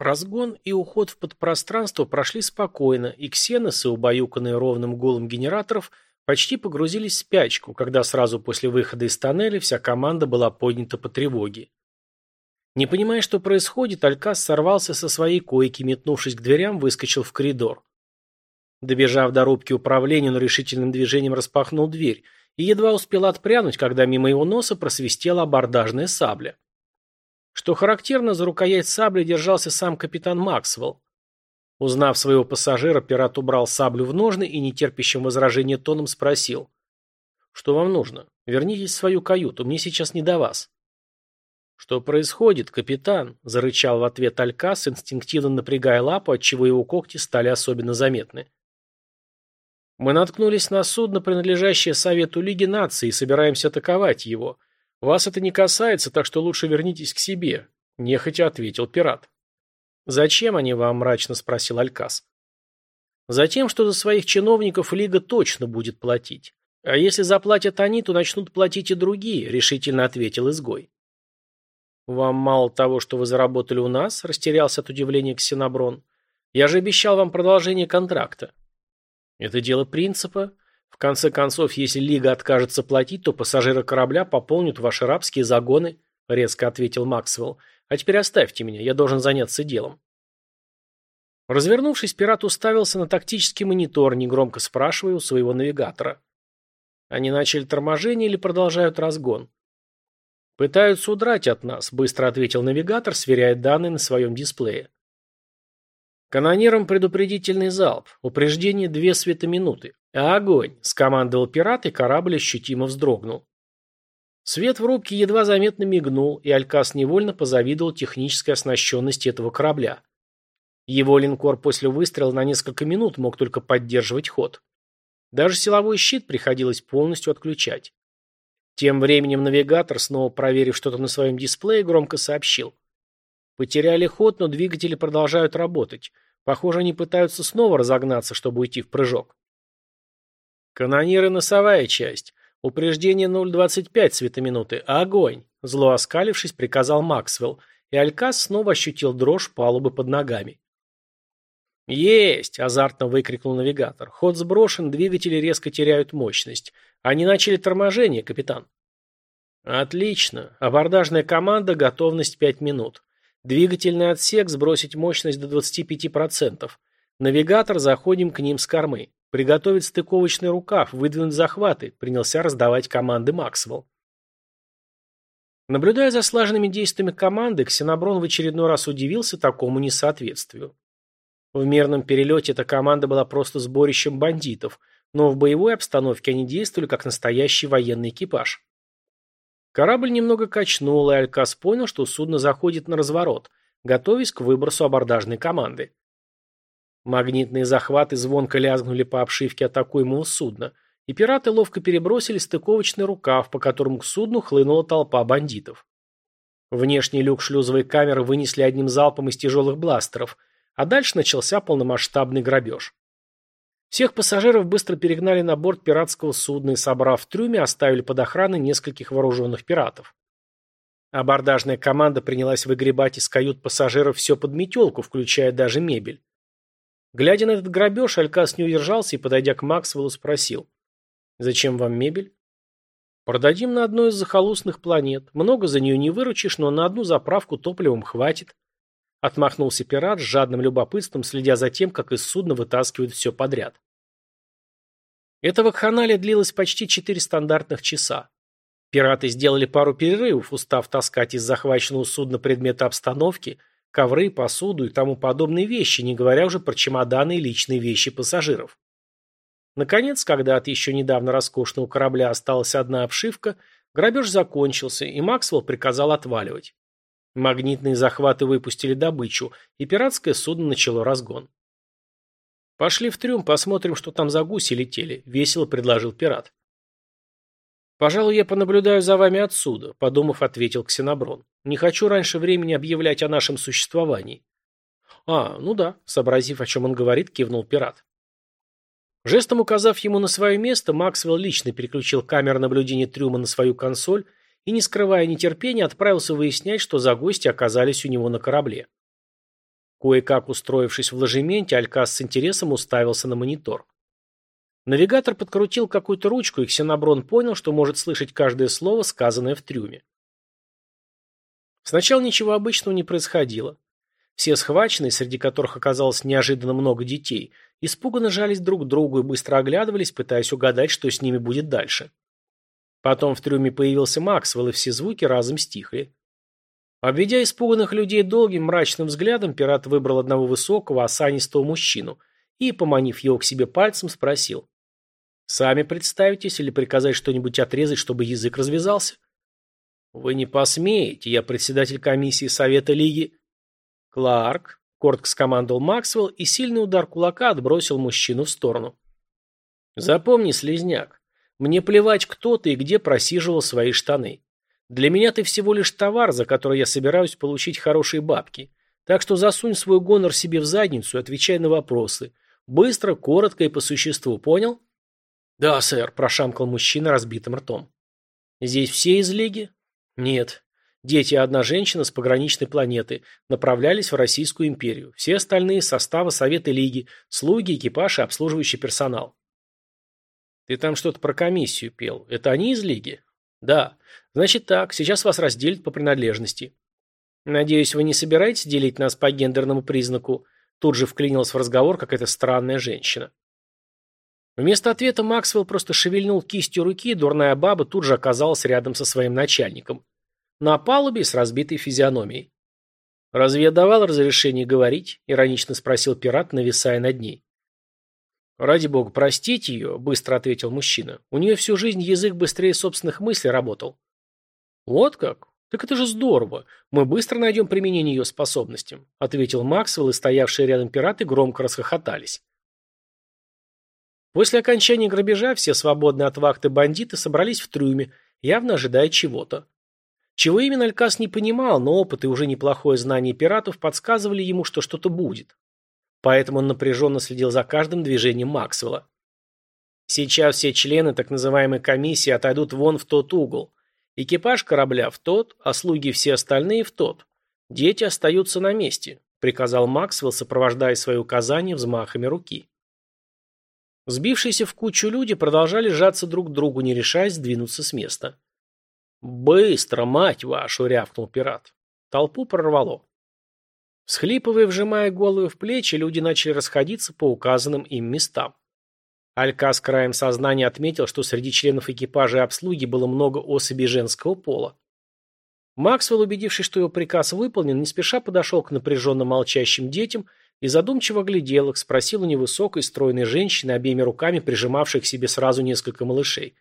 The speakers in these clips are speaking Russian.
Разгон и уход в подпространство прошли спокойно, и ксеносы, убаюканные ровным гулом генераторов, почти погрузились в спячку, когда сразу после выхода из тоннеля вся команда была поднята по тревоге. Не понимая, что происходит, Алькас сорвался со своей койки, метнувшись к дверям, выскочил в коридор. Добежав до рубки управления, он решительным движением распахнул дверь и едва успел отпрянуть, когда мимо его носа просвистела абордажная сабля. Что характерно, за рукоять сабли держался сам капитан Максвелл. Узнав своего пассажира, пират убрал саблю в ножны и нетерпящим возражения тоном спросил. «Что вам нужно? Вернитесь в свою каюту, мне сейчас не до вас». «Что происходит, капитан?» – зарычал в ответ Алькас, инстинктивно напрягая лапу, отчего его когти стали особенно заметны. «Мы наткнулись на судно, принадлежащее Совету Лиги Наций, и собираемся атаковать его. «Вас это не касается, так что лучше вернитесь к себе», – нехотя ответил пират. «Зачем они вам?» – мрачно спросил Алькас. «Затем, что за своих чиновников Лига точно будет платить. А если заплатят они, то начнут платить и другие», – решительно ответил изгой. «Вам мало того, что вы заработали у нас?» – растерялся от удивления Ксеноброн. «Я же обещал вам продолжение контракта». «Это дело принципа. В конце концов, если Лига откажется платить, то пассажиры корабля пополнят ваши рабские загоны, резко ответил Максвелл. А теперь оставьте меня, я должен заняться делом. Развернувшись, пират уставился на тактический монитор, негромко спрашивая у своего навигатора. Они начали торможение или продолжают разгон? Пытаются удрать от нас, быстро ответил навигатор, сверяя данные на своем дисплее. Канонирам предупредительный залп. Упреждение две светоминуты. «Огонь!» – скомандовал пират, и корабль ощутимо вздрогнул. Свет в рубке едва заметно мигнул, и Алькас невольно позавидовал технической оснащенности этого корабля. Его линкор после выстрела на несколько минут мог только поддерживать ход. Даже силовой щит приходилось полностью отключать. Тем временем навигатор, снова проверив что-то на своем дисплее, громко сообщил. Потеряли ход, но двигатели продолжают работать. Похоже, они пытаются снова разогнаться, чтобы уйти в прыжок. «Канониры носовая часть. Упреждение 0,25 светоминуты. Огонь!» Зло оскалившись, приказал Максвелл, и Алькас снова ощутил дрожь палубы под ногами. «Есть!» – азартно выкрикнул навигатор. «Ход сброшен, двигатели резко теряют мощность. Они начали торможение, капитан». «Отлично. Абордажная команда, готовность 5 минут. Двигательный отсек, сбросить мощность до 25%. Навигатор, заходим к ним с кормы. «Приготовить стыковочный рукав, выдвинуть захваты», принялся раздавать команды Максвелл. Наблюдая за слаженными действиями команды, Ксеноброн в очередной раз удивился такому несоответствию. В мирном перелете эта команда была просто сборищем бандитов, но в боевой обстановке они действовали как настоящий военный экипаж. Корабль немного качнул, и Алькас понял, что судно заходит на разворот, готовясь к выбросу абордажной команды. Магнитные захваты звонко лязгнули по обшивке атакуемого судна, и пираты ловко перебросили стыковочный рукав, по которому к судну хлынула толпа бандитов. Внешний люк шлюзовой камеры вынесли одним залпом из тяжелых бластеров, а дальше начался полномасштабный грабеж. Всех пассажиров быстро перегнали на борт пиратского судна и, собрав в трюме, оставили под охраной нескольких вооруженных пиратов. Абордажная команда принялась выгребать из кают пассажиров все под метелку, включая даже мебель. Глядя на этот грабеж, Алькас не удержался и, подойдя к Максвеллу, спросил. «Зачем вам мебель?» «Продадим на одной из захолустных планет. Много за нее не выручишь, но на одну заправку топливом хватит». Отмахнулся пират с жадным любопытством, следя за тем, как из судна вытаскивают все подряд. Эта вакханалия длилась почти четыре стандартных часа. Пираты сделали пару перерывов, устав таскать из захваченного судна предметы обстановки – ковры, посуду и тому подобные вещи, не говоря уже про чемоданы и личные вещи пассажиров. Наконец, когда от еще недавно роскошного корабля осталась одна обшивка, грабеж закончился, и Максвелл приказал отваливать. Магнитные захваты выпустили добычу, и пиратское судно начало разгон. «Пошли в трюм, посмотрим, что там за гуси летели», — весело предложил пират. «Пожалуй, я понаблюдаю за вами отсюда», – подумав, ответил Ксеноброн. «Не хочу раньше времени объявлять о нашем существовании». «А, ну да», – сообразив, о чем он говорит, кивнул пират. Жестом указав ему на свое место, Максвелл лично переключил камеру наблюдения трюма на свою консоль и, не скрывая нетерпения, отправился выяснять, что за гости оказались у него на корабле. Кое-как устроившись в ложементе, Алькас с интересом уставился на монитор. Навигатор подкрутил какую-то ручку, и Ксеноброн понял, что может слышать каждое слово, сказанное в трюме. Сначала ничего обычного не происходило. Все схваченные, среди которых оказалось неожиданно много детей, испуганно жались друг к другу и быстро оглядывались, пытаясь угадать, что с ними будет дальше. Потом в трюме появился Максвелл, и все звуки разом стихли. Обведя испуганных людей долгим мрачным взглядом, пират выбрал одного высокого, осанистого мужчину и, поманив его к себе пальцем, спросил. «Сами представитесь или приказать что-нибудь отрезать, чтобы язык развязался?» «Вы не посмеете, я председатель комиссии Совета Лиги...» «Кларк», — коротко скомандовал Максвелл, и сильный удар кулака отбросил мужчину в сторону. «Запомни, слезняк, мне плевать, кто ты и где просиживал свои штаны. Для меня ты всего лишь товар, за который я собираюсь получить хорошие бабки. Так что засунь свой гонор себе в задницу и отвечай на вопросы. Быстро, коротко и по существу, понял? Да, сэр, прошамкал мужчина разбитым ртом. Здесь все из лиги? Нет. Дети и одна женщина с пограничной планеты направлялись в Российскую империю. Все остальные – составы Совета Лиги, слуги, экипаж и обслуживающий персонал. Ты там что-то про комиссию пел. Это они из Лиги? Да. Значит так, сейчас вас разделят по принадлежности. Надеюсь, вы не собираетесь делить нас по гендерному признаку? Тут же вклинилась в разговор какая-то странная женщина. Вместо ответа Максвелл просто шевельнул кистью руки, и дурная баба тут же оказалась рядом со своим начальником. На палубе с разбитой физиономией. «Разве я давал разрешение говорить?» – иронично спросил пират, нависая над ней. «Ради бога, простите ее», – быстро ответил мужчина. «У нее всю жизнь язык быстрее собственных мыслей работал». «Вот как? Так это же здорово. Мы быстро найдем применение ее способностям», – ответил Максвелл, и стоявшие рядом пираты громко расхохотались. После окончания грабежа все свободные от вахты бандиты собрались в трюме, явно ожидая чего-то. Чего именно Алькас не понимал, но опыт и уже неплохое знание пиратов подсказывали ему, что что-то будет. Поэтому он напряженно следил за каждым движением Максвелла. Сейчас все члены так называемой комиссии отойдут вон в тот угол. Экипаж корабля в тот, а слуги все остальные в тот. Дети остаются на месте, приказал Максвелл, сопровождая свои указания взмахами руки. Сбившиеся в кучу люди продолжали сжаться друг к другу, не решаясь сдвинуться с места. «Быстро, мать вашу!» — рявкнул пират. Толпу прорвало. Схлипывая, вжимая головы в плечи, люди начали расходиться по указанным им местам. Алька с краем сознания отметил, что среди членов экипажа и обслуги было много особей женского пола. Максвелл, убедившись, что его приказ выполнен, не спеша подошел к напряженно молчащим детям и задумчиво глядел их, спросил у невысокой, стройной женщины, обеими руками прижимавшей к себе сразу несколько малышей.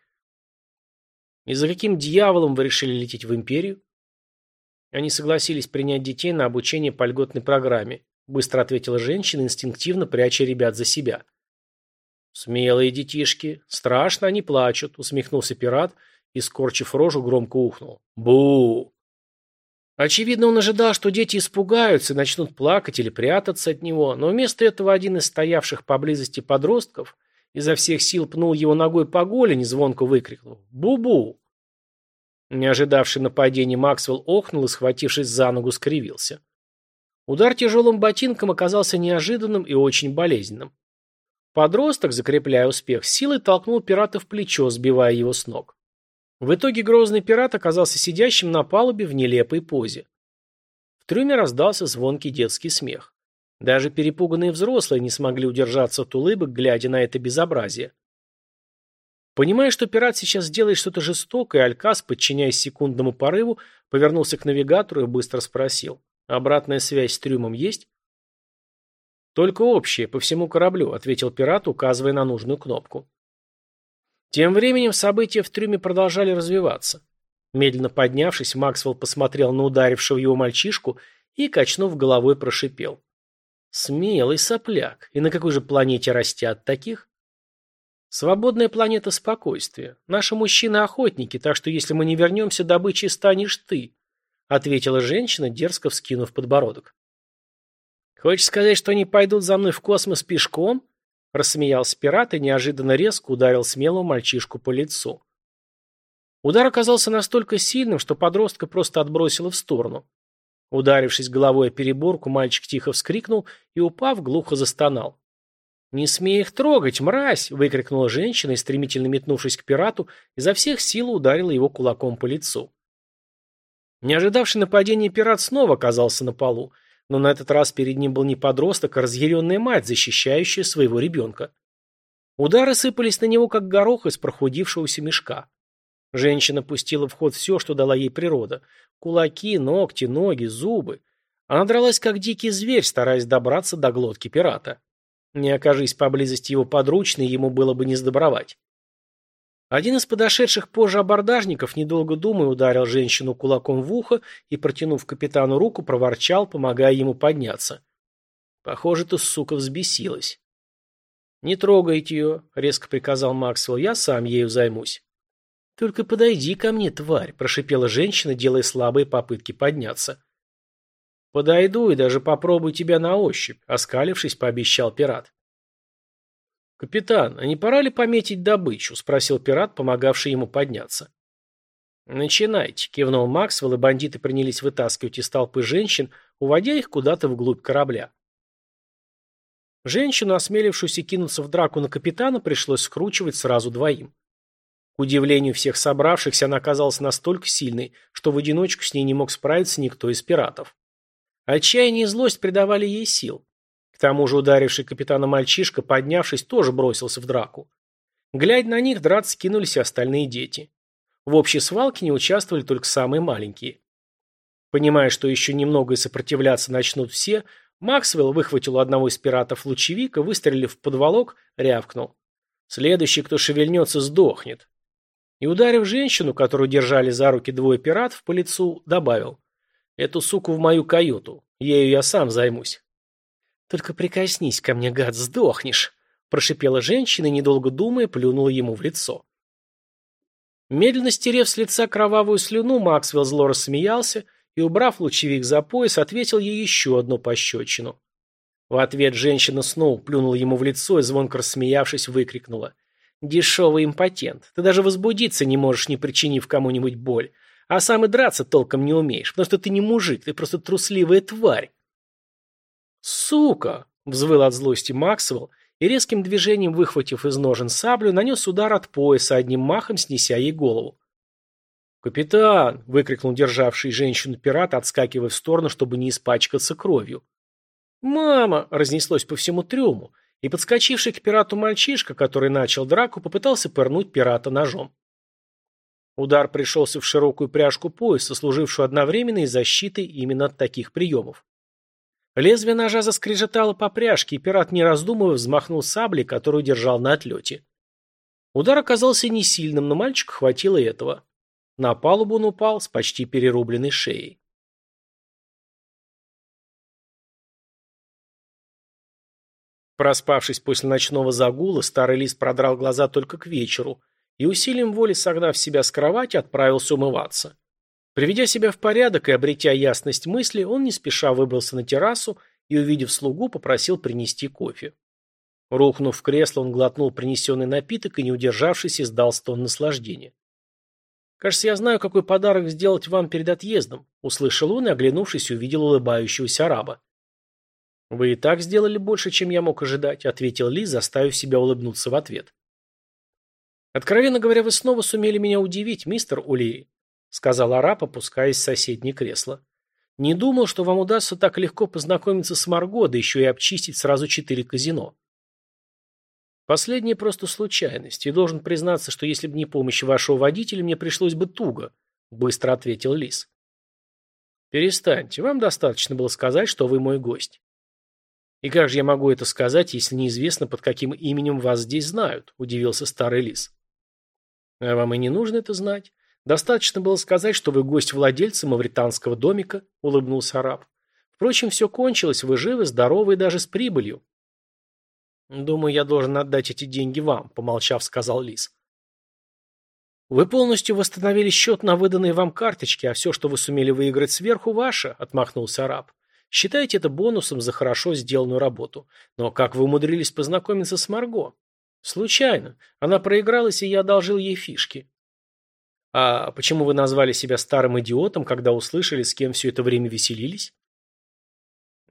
«И за каким дьяволом вы решили лететь в Империю?» Они согласились принять детей на обучение по льготной программе, быстро ответила женщина, инстинктивно пряча ребят за себя. Смелые детишки. Страшно они плачут, усмехнулся пират и, скорчив рожу, громко ухнул. Бу! Очевидно, он ожидал, что дети испугаются и начнут плакать или прятаться от него, но вместо этого один из стоявших поблизости подростков изо всех сил пнул его ногой по голени, звонко выкрикнул «Бу-бу!». Не ожидавший нападения Максвелл охнул и, схватившись за ногу, скривился. Удар тяжелым ботинком оказался неожиданным и очень болезненным. Подросток, закрепляя успех, силой толкнул пирата в плечо, сбивая его с ног. В итоге грозный пират оказался сидящим на палубе в нелепой позе. В трюме раздался звонкий детский смех. Даже перепуганные взрослые не смогли удержаться от улыбок, глядя на это безобразие. Понимая, что пират сейчас сделает что-то жестокое, Алькас, подчиняясь секундному порыву, повернулся к навигатору и быстро спросил. «Обратная связь с трюмом есть?» «Только общая, по всему кораблю», — ответил пират, указывая на нужную кнопку. Тем временем события в трюме продолжали развиваться. Медленно поднявшись, Максвелл посмотрел на ударившего его мальчишку и, качнув головой, прошипел. «Смелый сопляк. И на какой же планете растят таких?» Свободная планета спокойствия. Наши мужчины охотники, так что если мы не вернемся, добычей станешь ты, ответила женщина, дерзко вскинув подбородок. Хочешь сказать, что они пойдут за мной в космос пешком? Рассмеялся пират и неожиданно резко ударил смелого мальчишку по лицу. Удар оказался настолько сильным, что подростка просто отбросило в сторону. Ударившись головой о переборку, мальчик тихо вскрикнул и, упав, глухо застонал. «Не смей их трогать, мразь!» – выкрикнула женщина и, стремительно метнувшись к пирату, изо всех сил ударила его кулаком по лицу. Не ожидавший нападения пират снова оказался на полу, но на этот раз перед ним был не подросток, а разъяренная мать, защищающая своего ребенка. Удары сыпались на него, как горох из прохудившегося мешка. Женщина пустила в ход все, что дала ей природа. Кулаки, ногти, ноги, зубы. Она дралась, как дикий зверь, стараясь добраться до глотки пирата. Не окажись поблизости его подручной, ему было бы не сдобровать. Один из подошедших позже абордажников, недолго думая, ударил женщину кулаком в ухо и, протянув капитану руку, проворчал, помогая ему подняться. Похоже, ты, сука, взбесилась. «Не трогайте ее», — резко приказал Максвелл, — «я сам ею займусь». «Только подойди ко мне, тварь», – прошипела женщина, делая слабые попытки подняться. «Подойду и даже попробую тебя на ощупь», – оскалившись, пообещал пират. «Капитан, а не пора ли пометить добычу?» – спросил пират, помогавший ему подняться. «Начинайте», – кивнул Максвелл, и бандиты принялись вытаскивать из толпы женщин, уводя их куда-то вглубь корабля. Женщину, осмелившуюся кинуться в драку на капитана, пришлось скручивать сразу двоим. К удивлению всех собравшихся, она оказалась настолько сильной, что в одиночку с ней не мог справиться никто из пиратов. Отчаяние и злость придавали ей сил. К тому же ударивший капитана мальчишка, поднявшись, тоже бросился в драку. Глядя на них, драться кинулись и остальные дети. В общей свалке не участвовали только самые маленькие. Понимая, что еще немного и сопротивляться начнут все, Максвелл выхватил одного из пиратов лучевика, выстрелив в подволок, рявкнул. «Следующий, кто шевельнется, сдохнет» и, ударив женщину, которую держали за руки двое пиратов, по лицу, добавил «Эту суку в мою каюту, ею я сам займусь». «Только прикоснись ко мне, гад, сдохнешь», – прошипела женщина и, недолго думая, плюнула ему в лицо. Медленно стерев с лица кровавую слюну, Максвелл зло рассмеялся и, убрав лучевик за пояс, ответил ей еще одну пощечину. В ответ женщина снова плюнула ему в лицо и, звонко рассмеявшись, выкрикнула – Дешевый импотент. Ты даже возбудиться не можешь, не причинив кому-нибудь боль. А сам и драться толком не умеешь, потому что ты не мужик, ты просто трусливая тварь. «Сука!» – взвыл от злости Максвелл и резким движением, выхватив из ножен саблю, нанес удар от пояса, одним махом снеся ей голову. «Капитан!» – выкрикнул державший женщину пират, отскакивая в сторону, чтобы не испачкаться кровью. «Мама!» – разнеслось по всему трюму, и подскочивший к пирату мальчишка, который начал драку, попытался пырнуть пирата ножом. Удар пришелся в широкую пряжку пояса, служившую одновременно и защитой именно от таких приемов. Лезвие ножа заскрежетало по пряжке, и пират, не раздумывая, взмахнул саблей, которую держал на отлете. Удар оказался не сильным, но мальчику хватило этого. На палубу он упал с почти перерубленной шеей. Проспавшись после ночного загула, старый лис продрал глаза только к вечеру и усилием воли, согнав себя с кровати, отправился умываться. Приведя себя в порядок и обретя ясность мысли, он не спеша выбрался на террасу и, увидев слугу, попросил принести кофе. Рухнув в кресло, он глотнул принесенный напиток и, не удержавшись, издал стон наслаждения. «Кажется, я знаю, какой подарок сделать вам перед отъездом», услышал он и, оглянувшись, увидел улыбающегося араба. «Вы и так сделали больше, чем я мог ожидать», — ответил Ли, заставив себя улыбнуться в ответ. «Откровенно говоря, вы снова сумели меня удивить, мистер Улири», — сказал араб, опускаясь в соседнее кресло. «Не думал, что вам удастся так легко познакомиться с Марго, да еще и обчистить сразу четыре казино». «Последнее просто случайность, и должен признаться, что если бы не помощь вашего водителя, мне пришлось бы туго», — быстро ответил Лис. «Перестаньте, вам достаточно было сказать, что вы мой гость». «И как же я могу это сказать, если неизвестно, под каким именем вас здесь знают?» – удивился старый лис. «А вам и не нужно это знать. Достаточно было сказать, что вы гость владельца мавританского домика», – улыбнулся араб. «Впрочем, все кончилось, вы живы, здоровы и даже с прибылью». «Думаю, я должен отдать эти деньги вам», – помолчав, сказал лис. «Вы полностью восстановили счет на выданные вам карточки, а все, что вы сумели выиграть сверху, ваше», – отмахнулся араб. Считайте это бонусом за хорошо сделанную работу. Но как вы умудрились познакомиться с Марго? Случайно. Она проигралась, и я одолжил ей фишки. А почему вы назвали себя старым идиотом, когда услышали, с кем все это время веселились?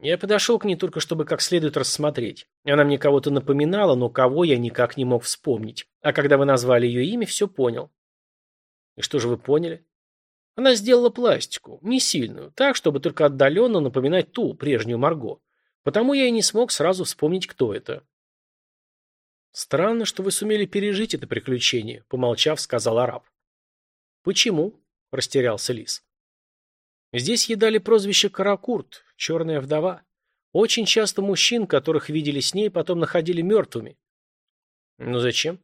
Я подошел к ней только чтобы как следует рассмотреть. Она мне кого-то напоминала, но кого я никак не мог вспомнить. А когда вы назвали ее имя, все понял. И что же вы поняли? Она сделала пластику, не сильную, так, чтобы только отдаленно напоминать ту, прежнюю Марго. Потому я и не смог сразу вспомнить, кто это. Странно, что вы сумели пережить это приключение, помолчав, сказал араб. Почему? Растерялся Лис. Здесь едали прозвище Каракурт, черная вдова. Очень часто мужчин, которых видели с ней, потом находили мертвыми. Ну зачем?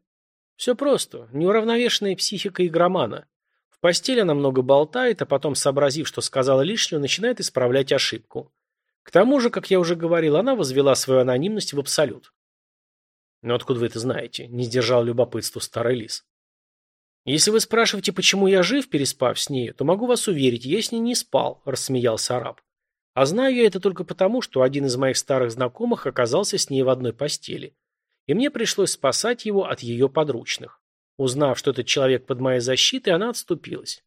Все просто. Неуравновешенная психика игромана. В постели она много болтает, а потом, сообразив, что сказала лишнего, начинает исправлять ошибку. К тому же, как я уже говорил, она возвела свою анонимность в абсолют. «Но откуда вы это знаете?» – не сдержал любопытство старый лис. «Если вы спрашиваете, почему я жив, переспав с ней, то могу вас уверить, я с ней не спал», – рассмеялся араб. «А знаю я это только потому, что один из моих старых знакомых оказался с ней в одной постели. И мне пришлось спасать его от ее подручных. Узнав, что этот человек под моей защитой, она отступилась.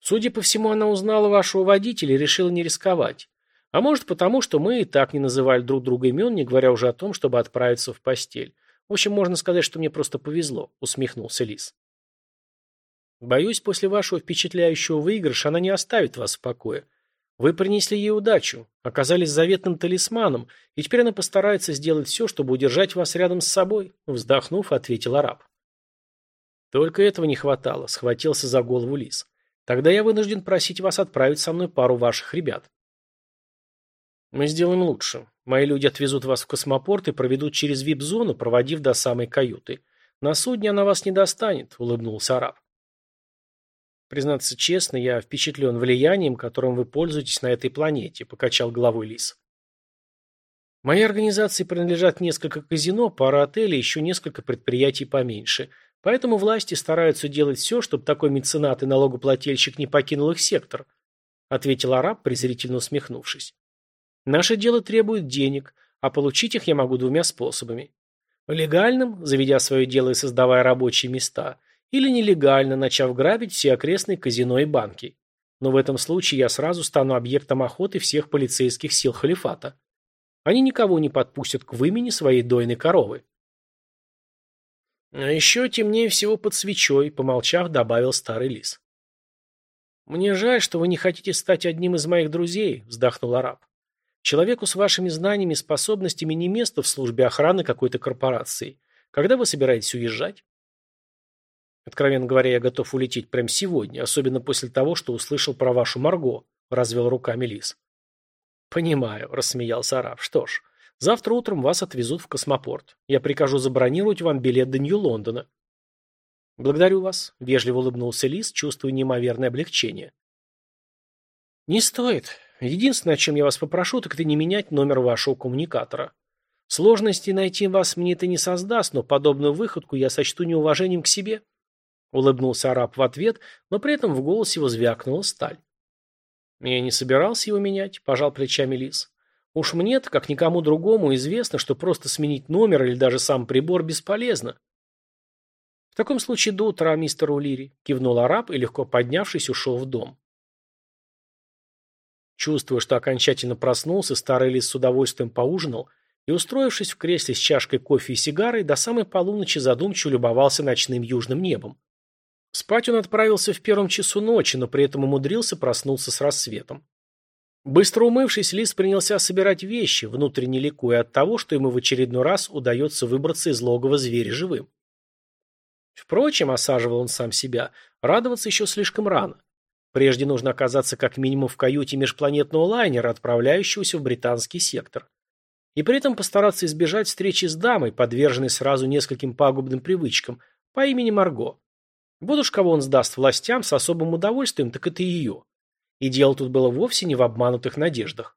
Судя по всему, она узнала вашего водителя и решила не рисковать. А может потому, что мы и так не называли друг друга имен, не говоря уже о том, чтобы отправиться в постель. В общем, можно сказать, что мне просто повезло, усмехнулся Лис. Боюсь, после вашего впечатляющего выигрыша она не оставит вас в покое. Вы принесли ей удачу, оказались заветным талисманом, и теперь она постарается сделать все, чтобы удержать вас рядом с собой, вздохнув, ответил араб. Только этого не хватало, схватился за голову Лис. Тогда я вынужден просить вас отправить со мной пару ваших ребят. Мы сделаем лучше. Мои люди отвезут вас в космопорт и проведут через вип-зону, проводив до самой каюты. На судне она вас не достанет, улыбнулся араб. Признаться честно, я впечатлен влиянием, которым вы пользуетесь на этой планете, покачал головой Лис. Моей организации принадлежат несколько казино, пара отелей и еще несколько предприятий поменьше. Поэтому власти стараются делать все, чтобы такой меценат и налогоплательщик не покинул их сектор, ответил араб, презрительно усмехнувшись. Наше дело требует денег, а получить их я могу двумя способами. Легальным, заведя свое дело и создавая рабочие места, или нелегально, начав грабить все окрестные казино и банки. Но в этом случае я сразу стану объектом охоты всех полицейских сил халифата. Они никого не подпустят к вымени своей дойной коровы. А еще темнее всего под свечой, помолчав, добавил старый лис. «Мне жаль, что вы не хотите стать одним из моих друзей», – вздохнул араб. Человеку с вашими знаниями и способностями не место в службе охраны какой-то корпорации. Когда вы собираетесь уезжать? Откровенно говоря, я готов улететь прямо сегодня, особенно после того, что услышал про вашу Марго, развел руками Лис. Понимаю, рассмеялся араб. Что ж, завтра утром вас отвезут в космопорт. Я прикажу забронировать вам билет до Нью-Лондона. Благодарю вас, вежливо улыбнулся Лис, чувствуя неимоверное облегчение. Не стоит. Единственное, о чем я вас попрошу, так это не менять номер вашего коммуникатора. Сложности найти вас мне это не создаст, но подобную выходку я сочту неуважением к себе. Улыбнулся араб в ответ, но при этом в голосе его звякнула сталь. Я не собирался его менять, пожал плечами Лис. Уж мне-то, как никому другому, известно, что просто сменить номер или даже сам прибор бесполезно. В таком случае до утра, мистер Улири, кивнул араб и, легко поднявшись, ушел в дом. Чувствуя, что окончательно проснулся, старый лис с удовольствием поужинал и, устроившись в кресле с чашкой кофе и сигарой, до самой полуночи задумчиво любовался ночным южным небом. Спать он отправился в первом часу ночи, но при этом умудрился проснуться с рассветом. Быстро умывшись, лис принялся собирать вещи, внутренне ликуя от того, что ему в очередной раз удается выбраться из логова зверя живым. Впрочем, осаживал он сам себя, радоваться еще слишком рано. Прежде нужно оказаться как минимум в каюте межпланетного лайнера, отправляющегося в британский сектор. И при этом постараться избежать встречи с дамой, подверженной сразу нескольким пагубным привычкам, по имени Марго. Вот уж кого он сдаст властям с особым удовольствием, так это ее. И дело тут было вовсе не в обманутых надеждах.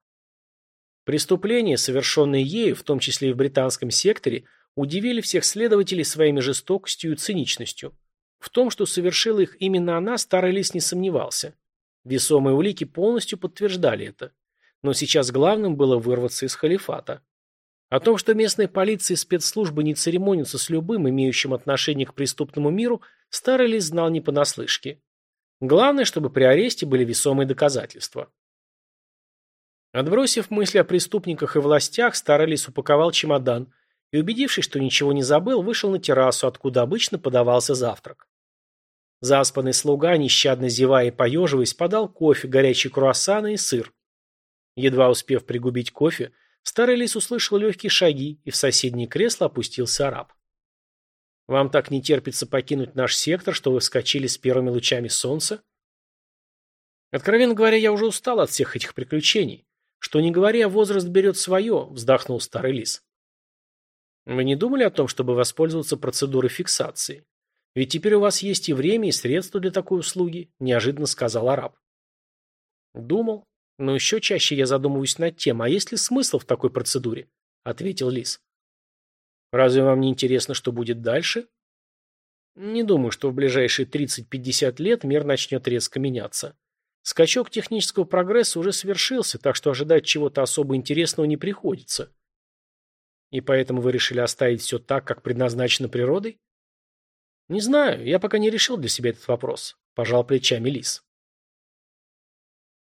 Преступления, совершенные ею, в том числе и в британском секторе, удивили всех следователей своими жестокостью и циничностью. В том, что совершила их именно она, старый лис не сомневался. Весомые улики полностью подтверждали это. Но сейчас главным было вырваться из халифата. О том, что местная полиция и спецслужбы не церемонятся с любым, имеющим отношение к преступному миру, старый лис знал не понаслышке. Главное, чтобы при аресте были весомые доказательства. Отбросив мысли о преступниках и властях, старый лис упаковал чемодан и, убедившись, что ничего не забыл, вышел на террасу, откуда обычно подавался завтрак. Заспанный слуга, нещадно зевая и поеживаясь, подал кофе, горячие круассаны и сыр. Едва успев пригубить кофе, старый лис услышал легкие шаги, и в соседнее кресло опустился араб. «Вам так не терпится покинуть наш сектор, что вы вскочили с первыми лучами солнца?» «Откровенно говоря, я уже устал от всех этих приключений. Что не говоря, возраст берет свое», — вздохнул старый лис. «Вы не думали о том, чтобы воспользоваться процедурой фиксации? Ведь теперь у вас есть и время, и средства для такой услуги», – неожиданно сказал араб. «Думал. Но еще чаще я задумываюсь над тем, а есть ли смысл в такой процедуре?» – ответил Лис. «Разве вам не интересно, что будет дальше?» «Не думаю, что в ближайшие 30-50 лет мир начнет резко меняться. Скачок технического прогресса уже совершился, так что ожидать чего-то особо интересного не приходится». «И поэтому вы решили оставить все так, как предназначено природой?» «Не знаю, я пока не решил для себя этот вопрос», – пожал плечами Лис.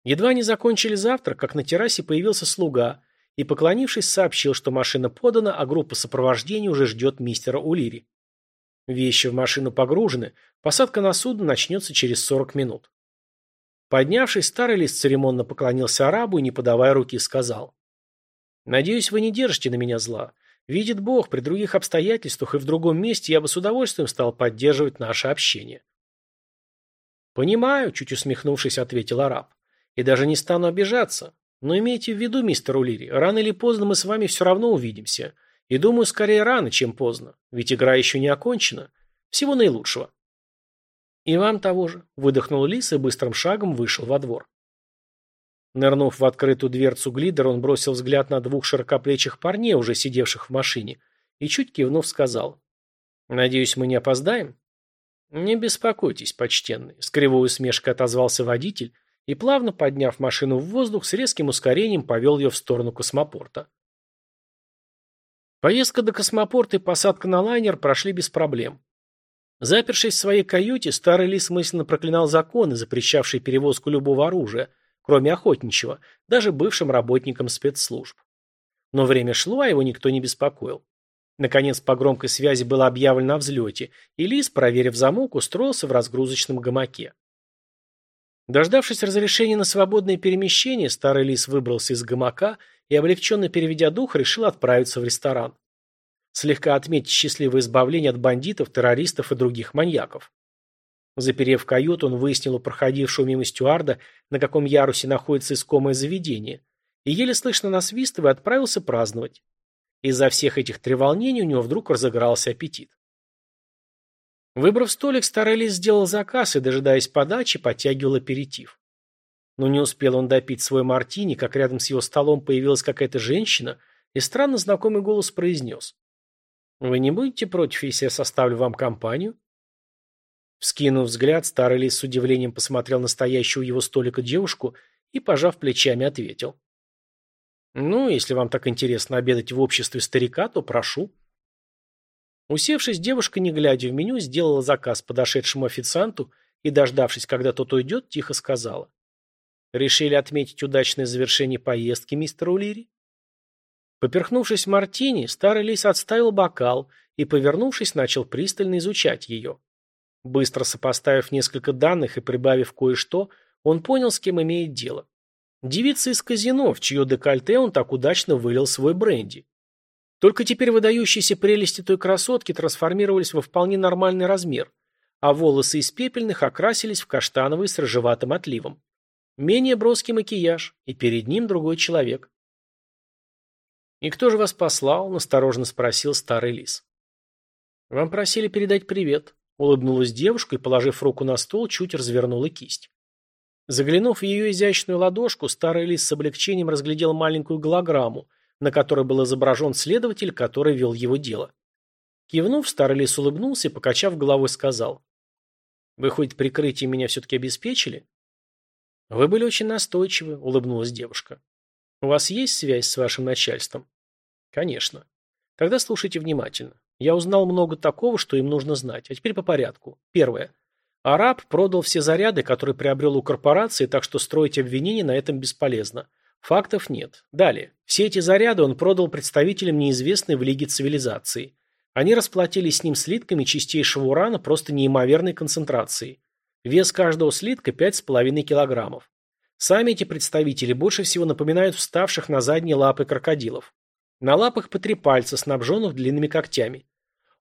Едва не закончили завтрак, как на террасе появился слуга и, поклонившись, сообщил, что машина подана, а группа сопровождения уже ждет мистера Улири. Вещи в машину погружены, посадка на судно начнется через 40 минут. Поднявшись, старый лис церемонно поклонился арабу и, не подавая руки, сказал. «Надеюсь, вы не держите на меня зла. Видит Бог, при других обстоятельствах и в другом месте я бы с удовольствием стал поддерживать наше общение. «Понимаю», — чуть усмехнувшись, ответил араб. «И даже не стану обижаться. Но имейте в виду, мистер Улири, рано или поздно мы с вами все равно увидимся. И думаю, скорее рано, чем поздно. Ведь игра еще не окончена. Всего наилучшего». «И вам того же», — выдохнул Лис и быстрым шагом вышел во двор. Нырнув в открытую дверцу глидера, он бросил взгляд на двух широкоплечих парней, уже сидевших в машине, и чуть кивнув сказал. «Надеюсь, мы не опоздаем?» «Не беспокойтесь, почтенный», — с кривой усмешкой отозвался водитель и, плавно подняв машину в воздух, с резким ускорением повел ее в сторону космопорта. Поездка до космопорта и посадка на лайнер прошли без проблем. Запершись в своей каюте, старый лис мысленно проклинал законы, запрещавшие перевозку любого оружия — кроме охотничьего, даже бывшим работникам спецслужб. Но время шло, а его никто не беспокоил. Наконец, по громкой связи было объявлено о взлете, и Лис, проверив замок, устроился в разгрузочном гамаке. Дождавшись разрешения на свободное перемещение, старый лис выбрался из гамака и, облегченно переведя дух, решил отправиться в ресторан. Слегка отметить счастливое избавление от бандитов, террористов и других маньяков. Заперев каюту, он выяснил у проходившего мимо стюарда, на каком ярусе находится искомое заведение, и еле слышно насвистывая отправился праздновать. Из-за всех этих треволнений у него вдруг разыгрался аппетит. Выбрав столик, старый сделал заказ и, дожидаясь подачи, подтягивал аперитив. Но не успел он допить свой мартини, как рядом с его столом появилась какая-то женщина, и странно знакомый голос произнес. «Вы не будете против, если я составлю вам компанию?» Вскинув взгляд, старый лис с удивлением посмотрел на стоящую у его столика девушку и, пожав плечами, ответил. «Ну, если вам так интересно обедать в обществе старика, то прошу». Усевшись, девушка, не глядя в меню, сделала заказ подошедшему официанту и, дождавшись, когда тот уйдет, тихо сказала. «Решили отметить удачное завершение поездки, мистер Улири?» Поперхнувшись мартини, старый лис отставил бокал и, повернувшись, начал пристально изучать ее. Быстро сопоставив несколько данных и прибавив кое-что, он понял, с кем имеет дело. Девица из казино, в чье декольте он так удачно вылил свой бренди. Только теперь выдающиеся прелести той красотки трансформировались во вполне нормальный размер, а волосы из пепельных окрасились в каштановый с рыжеватым отливом. Менее броский макияж, и перед ним другой человек. «И кто же вас послал?» – настороженно спросил старый лис. «Вам просили передать привет», Улыбнулась девушка и, положив руку на стол, чуть развернула кисть. Заглянув в ее изящную ладошку, старый лис с облегчением разглядел маленькую голограмму, на которой был изображен следователь, который вел его дело. Кивнув, старый лис улыбнулся и, покачав головой, сказал. «Вы хоть прикрытие меня все-таки обеспечили?» «Вы были очень настойчивы», — улыбнулась девушка. «У вас есть связь с вашим начальством?» Конечно. Тогда слушайте внимательно. Я узнал много такого, что им нужно знать. А теперь по порядку. Первое. Араб продал все заряды, которые приобрел у корпорации, так что строить обвинения на этом бесполезно. Фактов нет. Далее. Все эти заряды он продал представителям неизвестной в Лиге цивилизации. Они расплатились с ним слитками чистейшего урана просто неимоверной концентрации. Вес каждого слитка 5,5 килограммов. Сами эти представители больше всего напоминают вставших на задние лапы крокодилов. На лапах по три пальца, снабженных длинными когтями.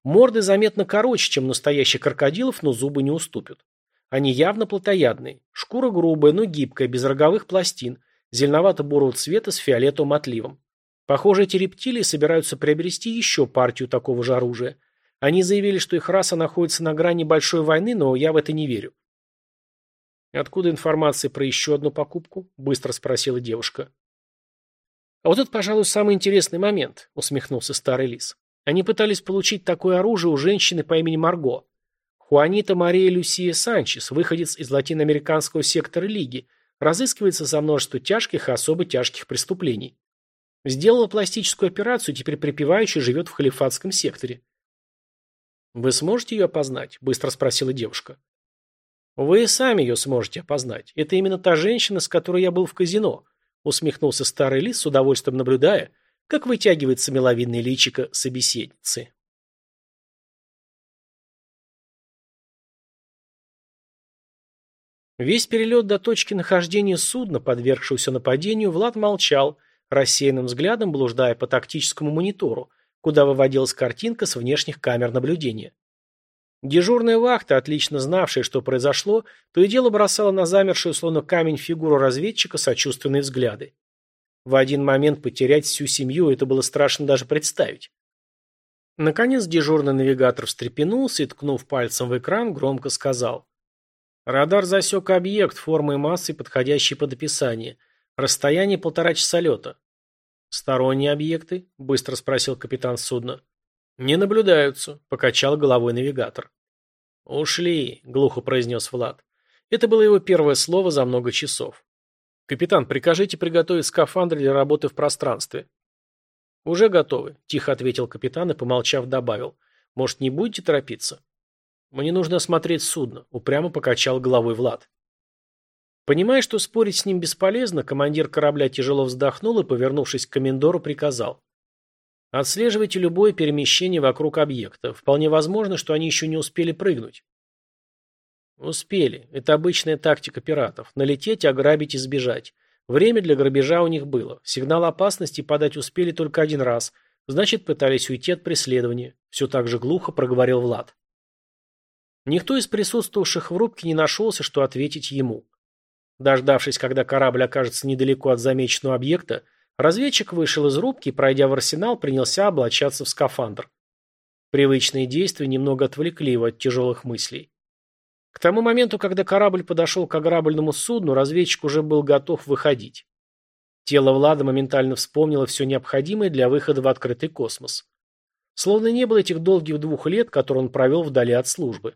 Морды заметно короче, чем настоящих крокодилов, но зубы не уступят. Они явно плотоядные. Шкура грубая, но гибкая, без роговых пластин, зеленовато-бурого цвета с фиолетовым отливом. Похоже, эти рептилии собираются приобрести еще партию такого же оружия. Они заявили, что их раса находится на грани большой войны, но я в это не верю. «Откуда информация про еще одну покупку?» – быстро спросила девушка. «А вот это, пожалуй, самый интересный момент», – усмехнулся старый лис. «Они пытались получить такое оружие у женщины по имени Марго. Хуанита Мария Люсия Санчес, выходец из латиноамериканского сектора Лиги, разыскивается за множество тяжких и особо тяжких преступлений. Сделала пластическую операцию, теперь припеваючи живет в халифатском секторе. «Вы сможете ее опознать?» – быстро спросила девушка. «Вы сами ее сможете опознать. Это именно та женщина, с которой я был в казино», – усмехнулся старый лис, с удовольствием наблюдая, как вытягивается миловидное личико собеседницы. Весь перелет до точки нахождения судна, подвергшегося нападению, Влад молчал, рассеянным взглядом блуждая по тактическому монитору, куда выводилась картинка с внешних камер наблюдения. Дежурная вахта, отлично знавшая, что произошло, то и дело бросала на замершую, словно камень, фигуру разведчика сочувственные взгляды. В один момент потерять всю семью это было страшно даже представить. Наконец дежурный навигатор встрепенулся и, ткнув пальцем в экран, громко сказал. «Радар засек объект формы и массы, подходящий под описание. Расстояние полтора часа лета. «Сторонние объекты?» – быстро спросил капитан судна. «Не наблюдаются», – покачал головой навигатор. «Ушли», – глухо произнес Влад. Это было его первое слово за много часов. «Капитан, прикажите приготовить скафандр для работы в пространстве». «Уже готовы», – тихо ответил капитан и, помолчав, добавил. «Может, не будете торопиться?» «Мне нужно осмотреть судно», – упрямо покачал головой Влад. Понимая, что спорить с ним бесполезно, командир корабля тяжело вздохнул и, повернувшись к комендору, приказал. «Отслеживайте любое перемещение вокруг объекта. Вполне возможно, что они еще не успели прыгнуть». «Успели. Это обычная тактика пиратов. Налететь, ограбить и сбежать. Время для грабежа у них было. Сигнал опасности подать успели только один раз. Значит, пытались уйти от преследования». Все так же глухо проговорил Влад. Никто из присутствовавших в рубке не нашелся, что ответить ему. Дождавшись, когда корабль окажется недалеко от замеченного объекта, разведчик вышел из рубки и, пройдя в арсенал, принялся облачаться в скафандр. Привычные действия немного отвлекли его от тяжелых мыслей. К тому моменту, когда корабль подошел к ограбленному судну, разведчик уже был готов выходить. Тело Влада моментально вспомнило все необходимое для выхода в открытый космос. Словно не было этих долгих двух лет, которые он провел вдали от службы.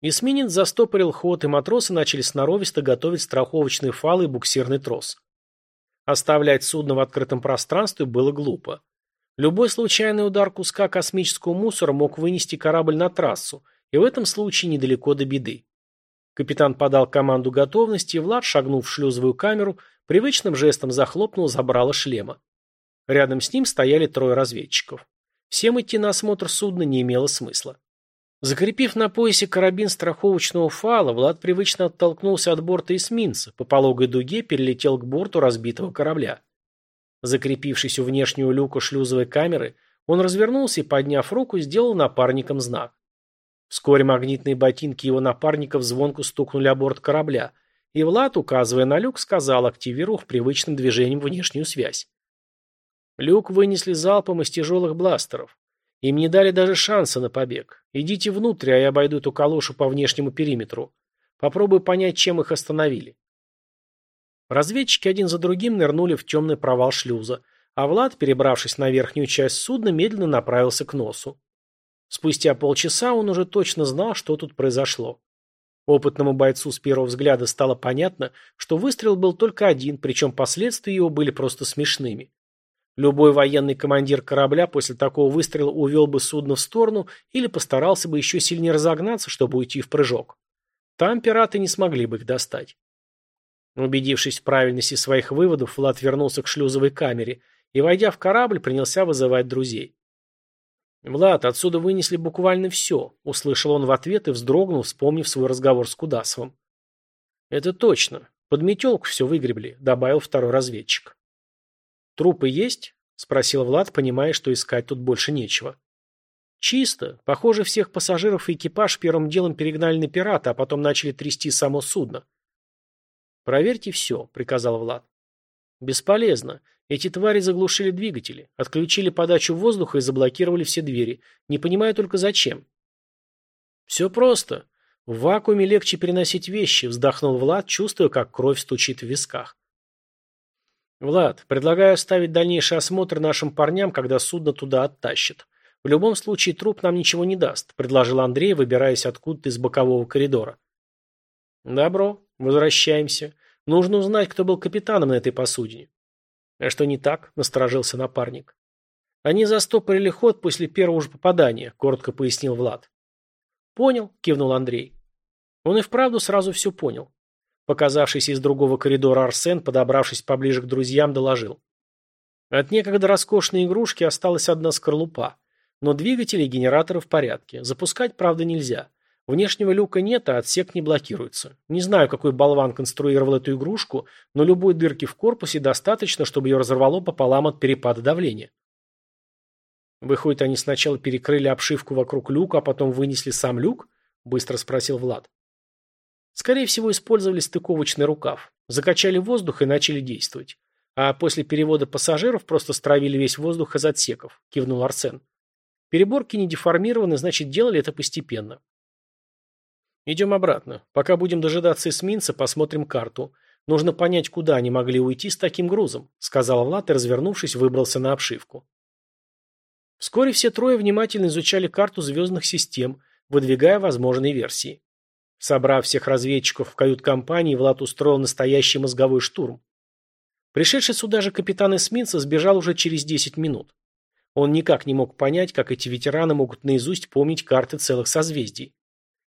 Эсминец застопорил ход, и матросы начали сноровисто готовить страховочные фалы и буксирный трос. Оставлять судно в открытом пространстве было глупо. Любой случайный удар куска космического мусора мог вынести корабль на трассу, и в этом случае недалеко до беды. Капитан подал команду готовности, и Влад, шагнув в шлюзовую камеру, привычным жестом захлопнул забрало шлема. Рядом с ним стояли трое разведчиков. Всем идти на осмотр судна не имело смысла. Закрепив на поясе карабин страховочного фала, Влад привычно оттолкнулся от борта эсминца, по пологой дуге перелетел к борту разбитого корабля. Закрепившись у внешнего люка шлюзовой камеры, он развернулся и, подняв руку, сделал напарникам знак. Вскоре магнитные ботинки его напарников звонко стукнули о борт корабля, и Влад, указывая на люк, сказал, активировав привычным движением внешнюю связь. Люк вынесли залпом из тяжелых бластеров. Им не дали даже шанса на побег. Идите внутрь, а я обойду эту калошу по внешнему периметру. Попробую понять, чем их остановили. Разведчики один за другим нырнули в темный провал шлюза, а Влад, перебравшись на верхнюю часть судна, медленно направился к носу. Спустя полчаса он уже точно знал, что тут произошло. Опытному бойцу с первого взгляда стало понятно, что выстрел был только один, причем последствия его были просто смешными. Любой военный командир корабля после такого выстрела увел бы судно в сторону или постарался бы еще сильнее разогнаться, чтобы уйти в прыжок. Там пираты не смогли бы их достать. Убедившись в правильности своих выводов, Влад вернулся к шлюзовой камере и, войдя в корабль, принялся вызывать друзей. «Влад, отсюда вынесли буквально все», — услышал он в ответ и вздрогнул, вспомнив свой разговор с Кудасовым. «Это точно. Под метелку все выгребли», — добавил второй разведчик. «Трупы есть?» — спросил Влад, понимая, что искать тут больше нечего. «Чисто. Похоже, всех пассажиров и экипаж первым делом перегнали на пирата, а потом начали трясти само судно». «Проверьте все», — приказал Влад. «Бесполезно. Эти твари заглушили двигатели, отключили подачу воздуха и заблокировали все двери. Не понимаю только зачем. Все просто. В вакууме легче переносить вещи, вздохнул Влад, чувствуя, как кровь стучит в висках. Влад, предлагаю оставить дальнейший осмотр нашим парням, когда судно туда оттащат. В любом случае труп нам ничего не даст, предложил Андрей, выбираясь откуда-то из бокового коридора. Добро, возвращаемся. Нужно узнать, кто был капитаном на этой посудине. «А что не так?» – насторожился напарник. «Они застопорили ход после первого же попадания», – коротко пояснил Влад. «Понял», – кивнул Андрей. Он и вправду сразу все понял. Показавшийся из другого коридора Арсен, подобравшись поближе к друзьям, доложил. От некогда роскошной игрушки осталась одна скорлупа. Но двигатели и генераторы в порядке. Запускать, правда, нельзя. Внешнего люка нет, а отсек не блокируется. Не знаю, какой болван конструировал эту игрушку, но любой дырки в корпусе достаточно, чтобы ее разорвало пополам от перепада давления. Выходит, они сначала перекрыли обшивку вокруг люка, а потом вынесли сам люк? Быстро спросил Влад. Скорее всего, использовали стыковочный рукав. Закачали воздух и начали действовать. А после перевода пассажиров просто стравили весь воздух из отсеков, кивнул Арсен. Переборки не деформированы, значит, делали это постепенно. «Идем обратно. Пока будем дожидаться эсминца, посмотрим карту. Нужно понять, куда они могли уйти с таким грузом», сказал Влад и, развернувшись, выбрался на обшивку. Вскоре все трое внимательно изучали карту звездных систем, выдвигая возможные версии. Собрав всех разведчиков в кают-компании, Влад устроил настоящий мозговой штурм. Пришедший сюда же капитан эсминца сбежал уже через 10 минут. Он никак не мог понять, как эти ветераны могут наизусть помнить карты целых созвездий.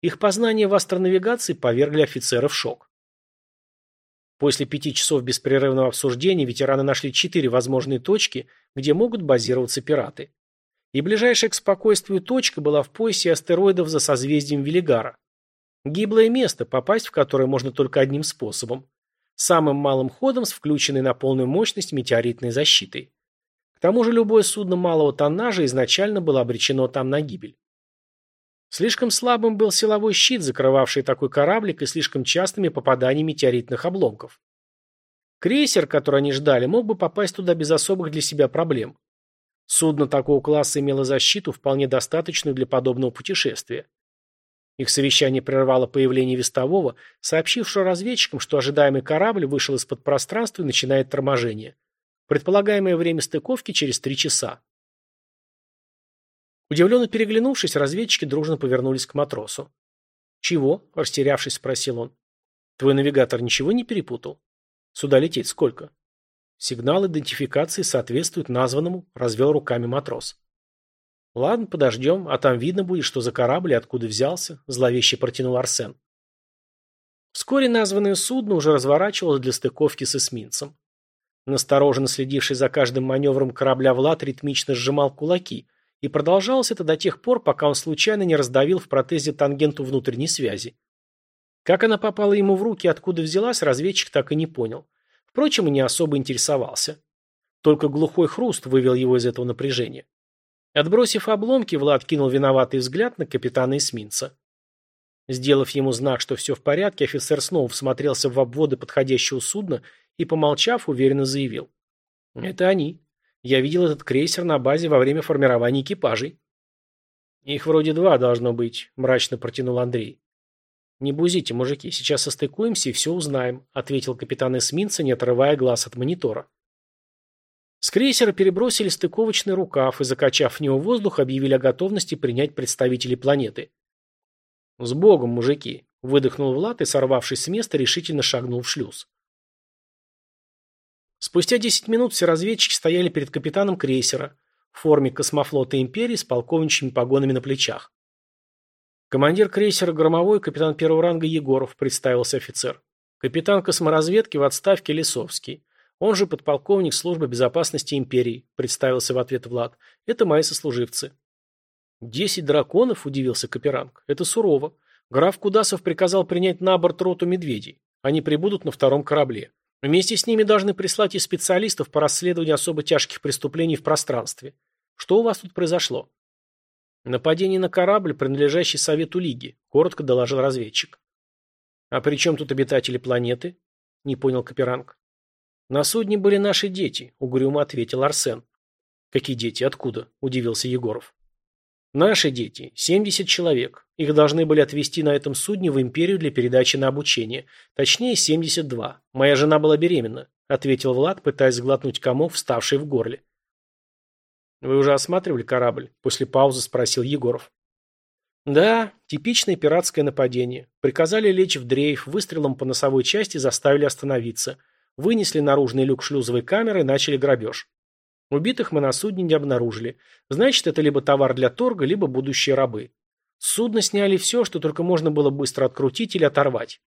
Их познания в астронавигации повергли офицера в шок. После пяти часов беспрерывного обсуждения ветераны нашли четыре возможные точки, где могут базироваться пираты. И ближайшая к спокойствию точка была в поясе астероидов за созвездием Велигара. Гиблое место, попасть в которое можно только одним способом. Самым малым ходом с включенной на полную мощность метеоритной защитой. К тому же любое судно малого тоннажа изначально было обречено там на гибель. Слишком слабым был силовой щит, закрывавший такой кораблик, и слишком частыми попаданиями метеоритных обломков. Крейсер, который они ждали, мог бы попасть туда без особых для себя проблем. Судно такого класса имело защиту, вполне достаточную для подобного путешествия. Их совещание прервало появление вестового, сообщившего разведчикам, что ожидаемый корабль вышел из-под пространства и начинает торможение. Предполагаемое время стыковки через три часа. Удивленно переглянувшись, разведчики дружно повернулись к матросу. «Чего?» – растерявшись, спросил он. «Твой навигатор ничего не перепутал? Сюда лететь сколько?» «Сигнал идентификации соответствует названному», – развел руками матрос. «Ладно, подождем, а там видно будет, что за корабль и откуда взялся», – зловеще протянул Арсен. Вскоре названное судно уже разворачивалось для стыковки с эсминцем. Настороженно следивший за каждым маневром корабля Влад ритмично сжимал кулаки, и продолжалось это до тех пор, пока он случайно не раздавил в протезе тангенту внутренней связи. Как она попала ему в руки откуда взялась, разведчик так и не понял. Впрочем, и не особо интересовался. Только глухой хруст вывел его из этого напряжения. Отбросив обломки, Влад кинул виноватый взгляд на капитана эсминца. Сделав ему знак, что все в порядке, офицер снова всмотрелся в обводы подходящего судна и, помолчав, уверенно заявил. «Это они. Я видел этот крейсер на базе во время формирования экипажей. Их вроде два должно быть, мрачно протянул Андрей. Не бузите, мужики, сейчас состыкуемся и все узнаем, ответил капитан эсминца, не отрывая глаз от монитора. Крейсера перебросили стыковочный рукав и, закачав в него воздух, объявили о готовности принять представителей планеты. «С Богом, мужики!» – выдохнул Влад и, сорвавшись с места, решительно шагнул в шлюз. Спустя 10 минут все разведчики стояли перед капитаном крейсера в форме космофлота Империи с полковничьими погонами на плечах. Командир крейсера «Громовой» капитан первого ранга Егоров, представился офицер. Капитан косморазведки в отставке Лисовский. Он же подполковник службы безопасности империи, представился в ответ Влад. Это мои сослуживцы. Десять драконов, удивился Каперанг. Это сурово. Граф Кудасов приказал принять на борт роту медведей. Они прибудут на втором корабле. Вместе с ними должны прислать и специалистов по расследованию особо тяжких преступлений в пространстве. Что у вас тут произошло? Нападение на корабль, принадлежащий Совету Лиги, коротко доложил разведчик. А при чем тут обитатели планеты? Не понял Каперанг. На судне были наши дети, угрюмо ответил Арсен. Какие дети? Откуда? Удивился Егоров. Наши дети. 70 человек. Их должны были отвезти на этом судне в империю для передачи на обучение. Точнее, 72. Моя жена была беременна, ответил Влад, пытаясь сглотнуть комок, вставший в горле. Вы уже осматривали корабль? После паузы спросил Егоров. Да, типичное пиратское нападение. Приказали лечь в дрейф, выстрелом по носовой части заставили остановиться. Вынесли наружный люк шлюзовой камеры и начали грабеж. Убитых мы на судне не обнаружили. Значит, это либо товар для торга, либо будущие рабы. С судна сняли все, что только можно было быстро открутить или оторвать.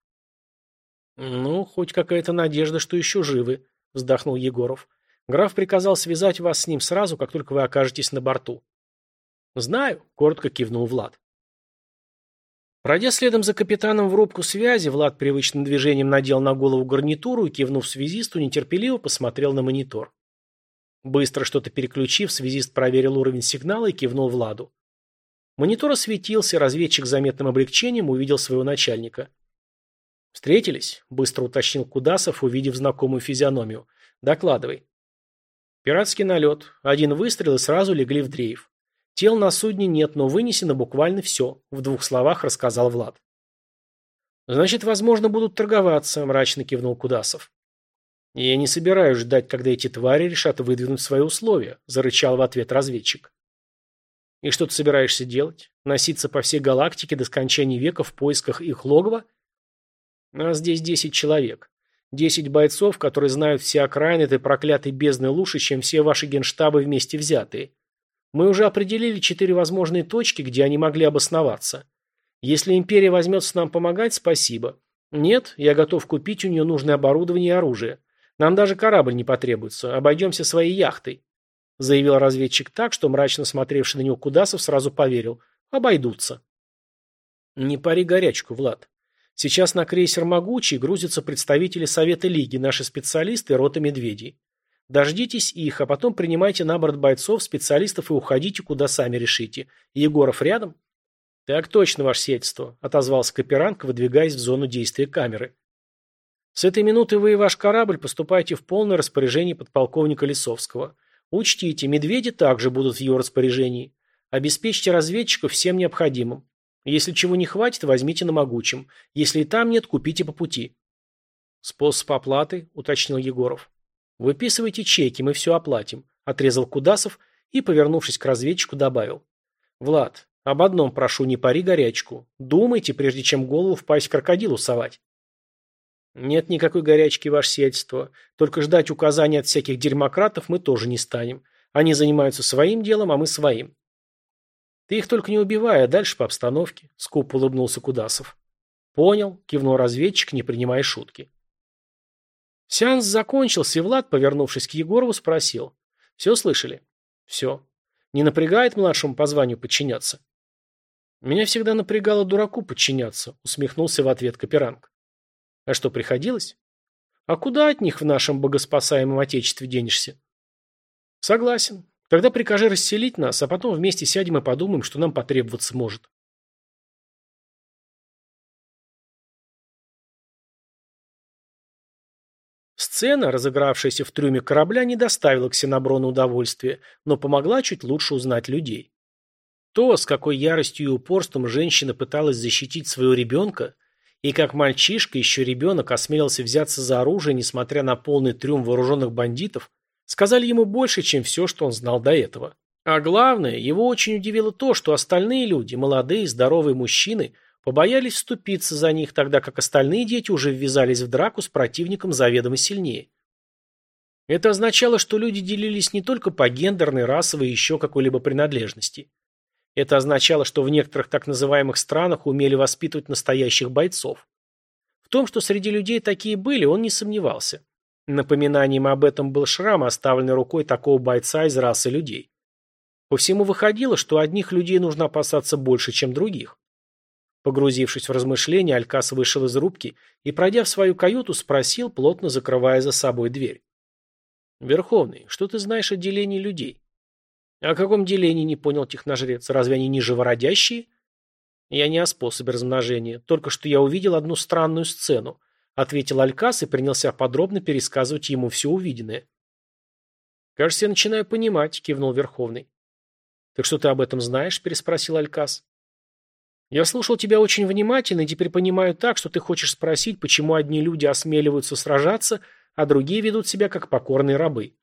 «Ну, хоть какая-то надежда, что еще живы», – вздохнул Егоров. «Граф приказал связать вас с ним сразу, как только вы окажетесь на борту». «Знаю», – коротко кивнул Влад. Пройдя следом за капитаном в рубку связи, Влад привычным движением надел на голову гарнитуру и, кивнув связисту, нетерпеливо посмотрел на монитор. Быстро что-то переключив, связист проверил уровень сигнала и кивнул Владу. Монитор осветился, разведчик с заметным облегчением увидел своего начальника. «Встретились?» – быстро уточнил Кудасов, увидев знакомую физиономию. «Докладывай». «Пиратский налет. Один выстрел и сразу легли в дрейф. Тел на судне нет, но вынесено буквально все, в двух словах рассказал Влад. Значит, возможно, будут торговаться, мрачно кивнул Кудасов. Я не собираюсь ждать, когда эти твари решат выдвинуть свои условия, зарычал в ответ разведчик. И что ты собираешься делать? Носиться по всей галактике до скончания века в поисках их логова? А здесь десять человек. Десять бойцов, которые знают все окраины этой проклятой бездны лучше, чем все ваши генштабы вместе взятые. Мы уже определили четыре возможные точки, где они могли обосноваться. Если империя возьмется нам помогать, спасибо. Нет, я готов купить у нее нужное оборудование и оружие. Нам даже корабль не потребуется, обойдемся своей яхтой. Заявил разведчик так, что мрачно смотревший на него Кудасов сразу поверил. Обойдутся. Не пари горячку, Влад. Сейчас на крейсер «Могучий» грузятся представители Совета Лиги, наши специалисты и рота медведей. Дождитесь их, а потом принимайте на борт бойцов, специалистов и уходите, куда сами решите. Егоров рядом? Так точно, ваше сельство, отозвался Каперанг, выдвигаясь в зону действия камеры. С этой минуты вы и ваш корабль поступаете в полное распоряжение подполковника Лисовского. Учтите, медведи также будут в его распоряжении. Обеспечьте разведчиков всем необходимым. Если чего не хватит, возьмите на могучем. Если и там нет, купите по пути. Способ оплаты, уточнил Егоров. «Выписывайте чеки, мы все оплатим», – отрезал Кудасов и, повернувшись к разведчику, добавил. «Влад, об одном прошу, не пари горячку. Думайте, прежде чем голову в пасть крокодилу совать». «Нет никакой горячки, ваше сиятельство. Только ждать указаний от всяких дерьмократов мы тоже не станем. Они занимаются своим делом, а мы своим». «Ты их только не убивай, а дальше по обстановке», – скупо улыбнулся Кудасов. «Понял», – кивнул разведчик, не принимая шутки. Сеанс закончился, и Влад, повернувшись к Егорову, спросил. «Все слышали?» «Все. Не напрягает младшему по званию подчиняться?» «Меня всегда напрягало дураку подчиняться», — усмехнулся в ответ Каперанг. «А что, приходилось?» «А куда от них в нашем богоспасаемом отечестве денешься?» «Согласен. Тогда прикажи расселить нас, а потом вместе сядем и подумаем, что нам потребоваться может». Сцена, разыгравшаяся в трюме корабля, не доставила Ксеноброну удовольствия, но помогла чуть лучше узнать людей. То, с какой яростью и упорством женщина пыталась защитить своего ребенка, и как мальчишка, еще ребенок, осмелился взяться за оружие, несмотря на полный трюм вооруженных бандитов, сказали ему больше, чем все, что он знал до этого. А главное, его очень удивило то, что остальные люди, молодые, здоровые мужчины – Побоялись вступиться за них, тогда как остальные дети уже ввязались в драку с противником заведомо сильнее. Это означало, что люди делились не только по гендерной, расовой и еще какой-либо принадлежности. Это означало, что в некоторых так называемых странах умели воспитывать настоящих бойцов. В том, что среди людей такие были, он не сомневался. Напоминанием об этом был шрам, оставленный рукой такого бойца из расы людей. По всему выходило, что одних людей нужно опасаться больше, чем других. Погрузившись в размышления, Алькас вышел из рубки и, пройдя в свою каюту, спросил, плотно закрывая за собой дверь. «Верховный, что ты знаешь о делении людей?» «О каком делении?» – не понял техножрец. «Разве они не живородящие?» «Я не о способе размножения. Только что я увидел одну странную сцену», – ответил Алькас и принялся подробно пересказывать ему все увиденное. «Кажется, я начинаю понимать», – кивнул Верховный. «Так что ты об этом знаешь?» – переспросил Алькас. «Я слушал тебя очень внимательно и теперь понимаю так, что ты хочешь спросить, почему одни люди осмеливаются сражаться, а другие ведут себя как покорные рабы.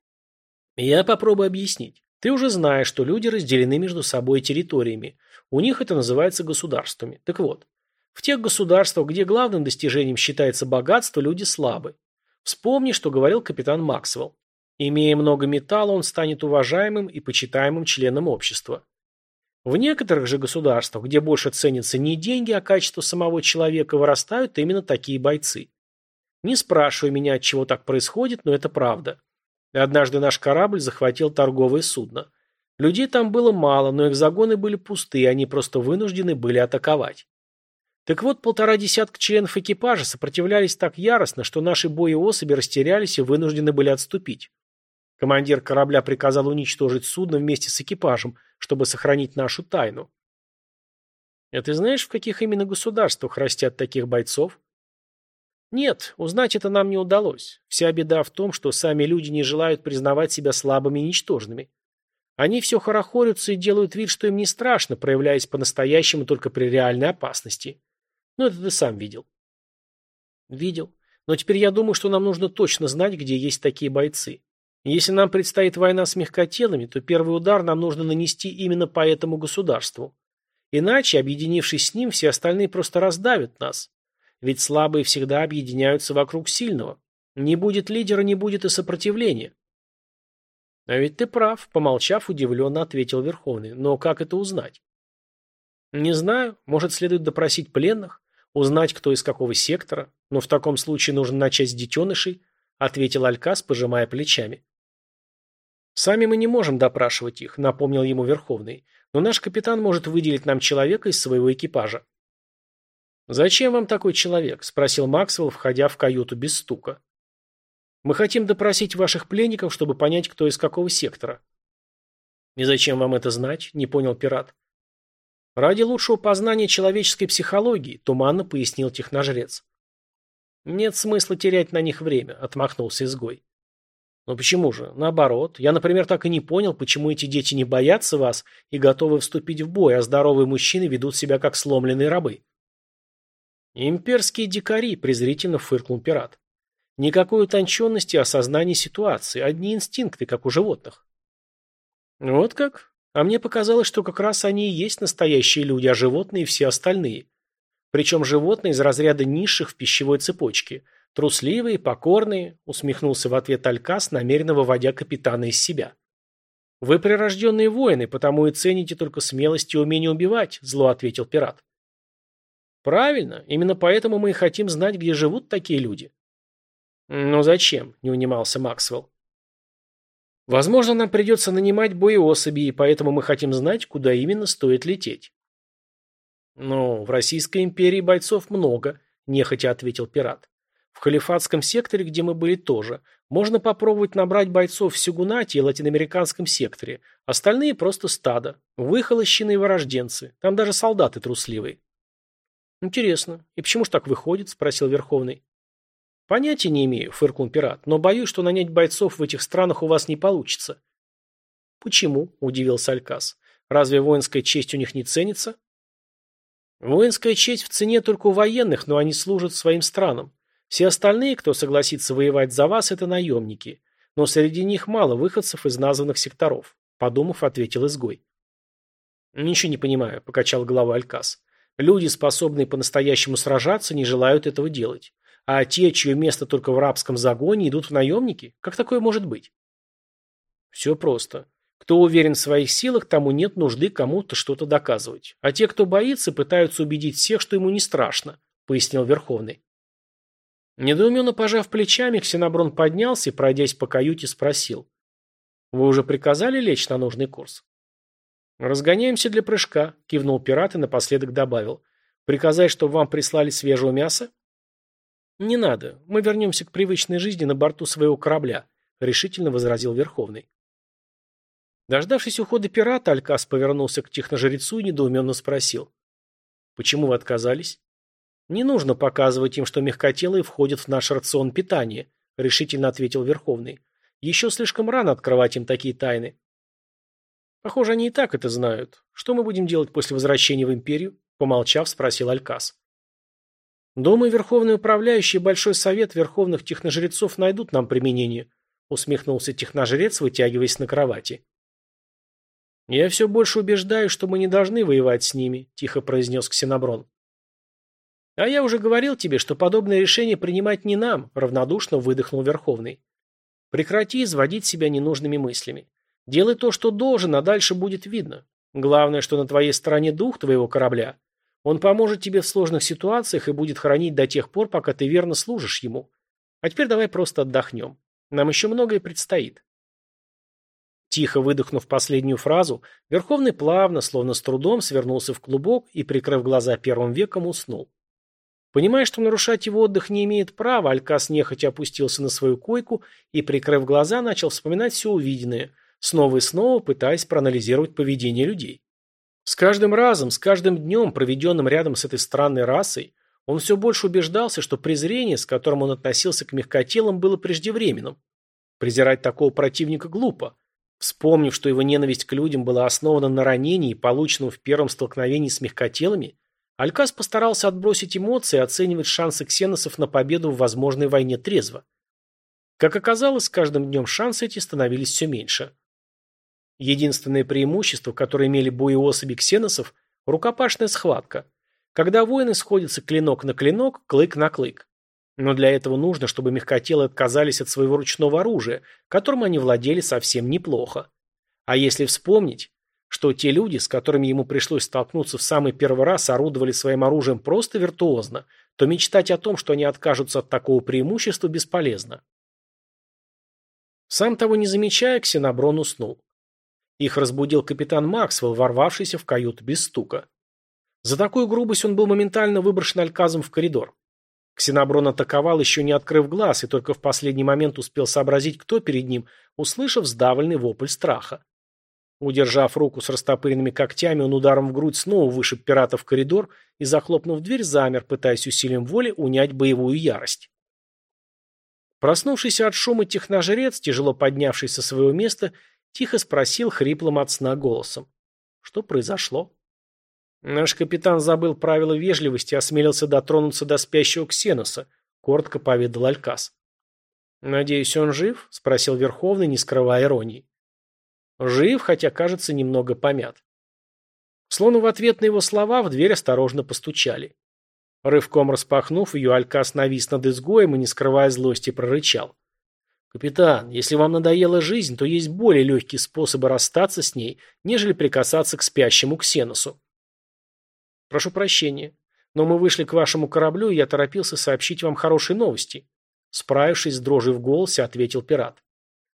Я попробую объяснить. Ты уже знаешь, что люди разделены между собой территориями. У них это называется государствами. Так вот, в тех государствах, где главным достижением считается богатство, люди слабы. Вспомни, что говорил капитан Максвелл. Имея много металла, он станет уважаемым и почитаемым членом общества. В некоторых же государствах, где больше ценятся не деньги, а качество самого человека, вырастают именно такие бойцы. Не спрашивай меня, от чего так происходит, но это правда. Однажды наш корабль захватил торговое судно. Людей там было мало, но их загоны были пустые, они просто вынуждены были атаковать. Так вот, полтора десятка членов экипажа сопротивлялись так яростно, что наши боеособи растерялись и вынуждены были отступить. Командир корабля приказал уничтожить судно вместе с экипажем, чтобы сохранить нашу тайну. А ты знаешь, в каких именно государствах растят таких бойцов? Нет, узнать это нам не удалось. Вся беда в том, что сами люди не желают признавать себя слабыми и ничтожными. Они все хорохорятся и делают вид, что им не страшно, проявляясь по-настоящему только при реальной опасности. Ну, это ты сам видел. Видел. Но теперь я думаю, что нам нужно точно знать, где есть такие бойцы. Если нам предстоит война с мягкотелыми, то первый удар нам нужно нанести именно по этому государству. Иначе, объединившись с ним, все остальные просто раздавят нас. Ведь слабые всегда объединяются вокруг сильного. Не будет лидера, не будет и сопротивления. А ведь ты прав, помолчав, удивленно ответил Верховный. Но как это узнать? Не знаю, может следует допросить пленных, узнать, кто из какого сектора, но в таком случае нужно начать с детенышей, ответил Алькас, пожимая плечами. Сами мы не можем допрашивать их, напомнил ему Верховный, но наш капитан может выделить нам человека из своего экипажа. «Зачем вам такой человек?» – спросил Максвелл, входя в каюту без стука. «Мы хотим допросить ваших пленников, чтобы понять, кто из какого сектора». «И зачем вам это знать?» – не понял пират. «Ради лучшего познания человеческой психологии», – туманно пояснил техножрец. «Нет смысла терять на них время», – отмахнулся изгой. «Но почему же? Наоборот. Я, например, так и не понял, почему эти дети не боятся вас и готовы вступить в бой, а здоровые мужчины ведут себя как сломленные рабы». «Имперские дикари», – презрительно фыркнул пират. «Никакой утонченности осознания ситуации, одни инстинкты, как у животных». «Вот как? А мне показалось, что как раз они и есть настоящие люди, а животные – все остальные. Причем животные из разряда низших в пищевой цепочке. Трусливые, покорные», – усмехнулся в ответ Алькас, намеренно выводя капитана из себя. «Вы прирожденные воины, потому и цените только смелость и умение убивать», – зло ответил пират. Правильно, именно поэтому мы и хотим знать, где живут такие люди. Но зачем? Не унимался Максвелл. Возможно, нам придется нанимать боеособи, и поэтому мы хотим знать, куда именно стоит лететь. Но в Российской империи бойцов много, нехотя ответил пират. В халифатском секторе, где мы были тоже, можно попробовать набрать бойцов в Сюгунате и латиноамериканском секторе. Остальные просто стадо. Выхолощенные ворожденцы. Там даже солдаты трусливые. «Интересно. И почему ж так выходит?» – спросил Верховный. «Понятия не имею», – фыркнул пират, «но боюсь, что нанять бойцов в этих странах у вас не получится». «Почему?» – удивился Алькас. «Разве воинская честь у них не ценится?» «Воинская честь в цене только у военных, но они служат своим странам. Все остальные, кто согласится воевать за вас, это наемники. Но среди них мало выходцев из названных секторов», – подумав, ответил изгой. «Ничего не понимаю», – покачал головой Алькас. Люди, способные по-настоящему сражаться, не желают этого делать. а те, чье место только в рабском загоне, идут в наемники? Как такое может быть? Все просто. Кто уверен в своих силах, тому нет нужды кому-то что-то доказывать. А те, кто боится, пытаются убедить всех, что ему не страшно, пояснил Верховный. Недоуменно пожав плечами, Ксеноброн поднялся и, пройдясь по каюте, спросил. «Вы уже приказали лечь на нужный курс?» «Разгоняемся для прыжка», – кивнул пират и напоследок добавил. «Приказать, чтобы вам прислали свежего мяса?» «Не надо. Мы вернемся к привычной жизни на борту своего корабля», – решительно возразил Верховный. Дождавшись ухода пирата, Алькас повернулся к техножрецу и недоуменно спросил. «Почему вы отказались?» «Не нужно показывать им, что мягкотелые входят в наш рацион питания», – решительно ответил Верховный. «Еще слишком рано открывать им такие тайны». «Похоже, они и так это знают. Что мы будем делать после возвращения в Империю?» – помолчав, спросил Алькас. «Думаю, Верховный Управляющий и Большой Совет Верховных Техножрецов найдут нам применение», – усмехнулся техножрец, вытягиваясь на кровати. «Я все больше убеждаюсь, что мы не должны воевать с ними», – тихо произнес Ксеноброн. «А я уже говорил тебе, что подобное решение принимать не нам», – равнодушно выдохнул Верховный. «Прекрати изводить себя ненужными мыслями. Делай то, что должен, а дальше будет видно. Главное, что на твоей стороне дух твоего корабля. Он поможет тебе в сложных ситуациях и будет хранить до тех пор, пока ты верно служишь ему. А теперь давай просто отдохнем. Нам еще многое предстоит». Тихо выдохнув последнюю фразу, Верховный плавно, словно с трудом, свернулся в клубок и, прикрыв глаза первым веком, уснул. Понимая, что нарушать его отдых не имеет права, Алькас нехотя опустился на свою койку и, прикрыв глаза, начал вспоминать все увиденное, снова и снова пытаясь проанализировать поведение людей. С каждым разом, с каждым днем, проведенным рядом с этой странной расой, он все больше убеждался, что презрение, с которым он относился к мягкотелым, было преждевременным. Презирать такого противника глупо. Вспомнив, что его ненависть к людям была основана на ранении, полученном в первом столкновении с мягкотелами, Алькас постарался отбросить эмоции и оценивать шансы ксеносов на победу в возможной войне трезво. Как оказалось, с каждым днем шансы эти становились все меньше. Единственное преимущество, которое имели боеособи ксеносов – рукопашная схватка. Когда воины сходятся клинок на клинок, клык на клык. Но для этого нужно, чтобы мягкотелые отказались от своего ручного оружия, которым они владели совсем неплохо. А если вспомнить, что те люди, с которыми ему пришлось столкнуться в самый первый раз, орудовали своим оружием просто виртуозно, то мечтать о том, что они откажутся от такого преимущества, бесполезно. Сам того не замечая, Ксеноброн уснул. Их разбудил капитан Максвелл, ворвавшийся в каюту без стука. За такую грубость он был моментально выброшен Альказом в коридор. Ксеноброн атаковал, еще не открыв глаз, и только в последний момент успел сообразить, кто перед ним, услышав сдавленный вопль страха. Удержав руку с растопыренными когтями, он ударом в грудь снова вышиб пирата в коридор и, захлопнув дверь, замер, пытаясь усилием воли унять боевую ярость. Проснувшийся от шума техножрец, тяжело поднявшись со своего места, тихо спросил хриплым от сна голосом. Что произошло? Наш капитан забыл правила вежливости и осмелился дотронуться до спящего Ксеноса, коротко поведал Алькас. «Надеюсь, он жив?» – спросил Верховный, не скрывая иронии. «Жив, хотя, кажется, немного помят». Словно в ответ на его слова в дверь осторожно постучали. Рывком распахнув ее, Алькас навис над изгоем и, не скрывая злости, прорычал. «Капитан, если вам надоела жизнь, то есть более легкие способы расстаться с ней, нежели прикасаться к спящему Ксеносу». Прошу прощения, но мы вышли к вашему кораблю, и я торопился сообщить вам хорошие новости. Справившись с дрожью в голосе, ответил пират.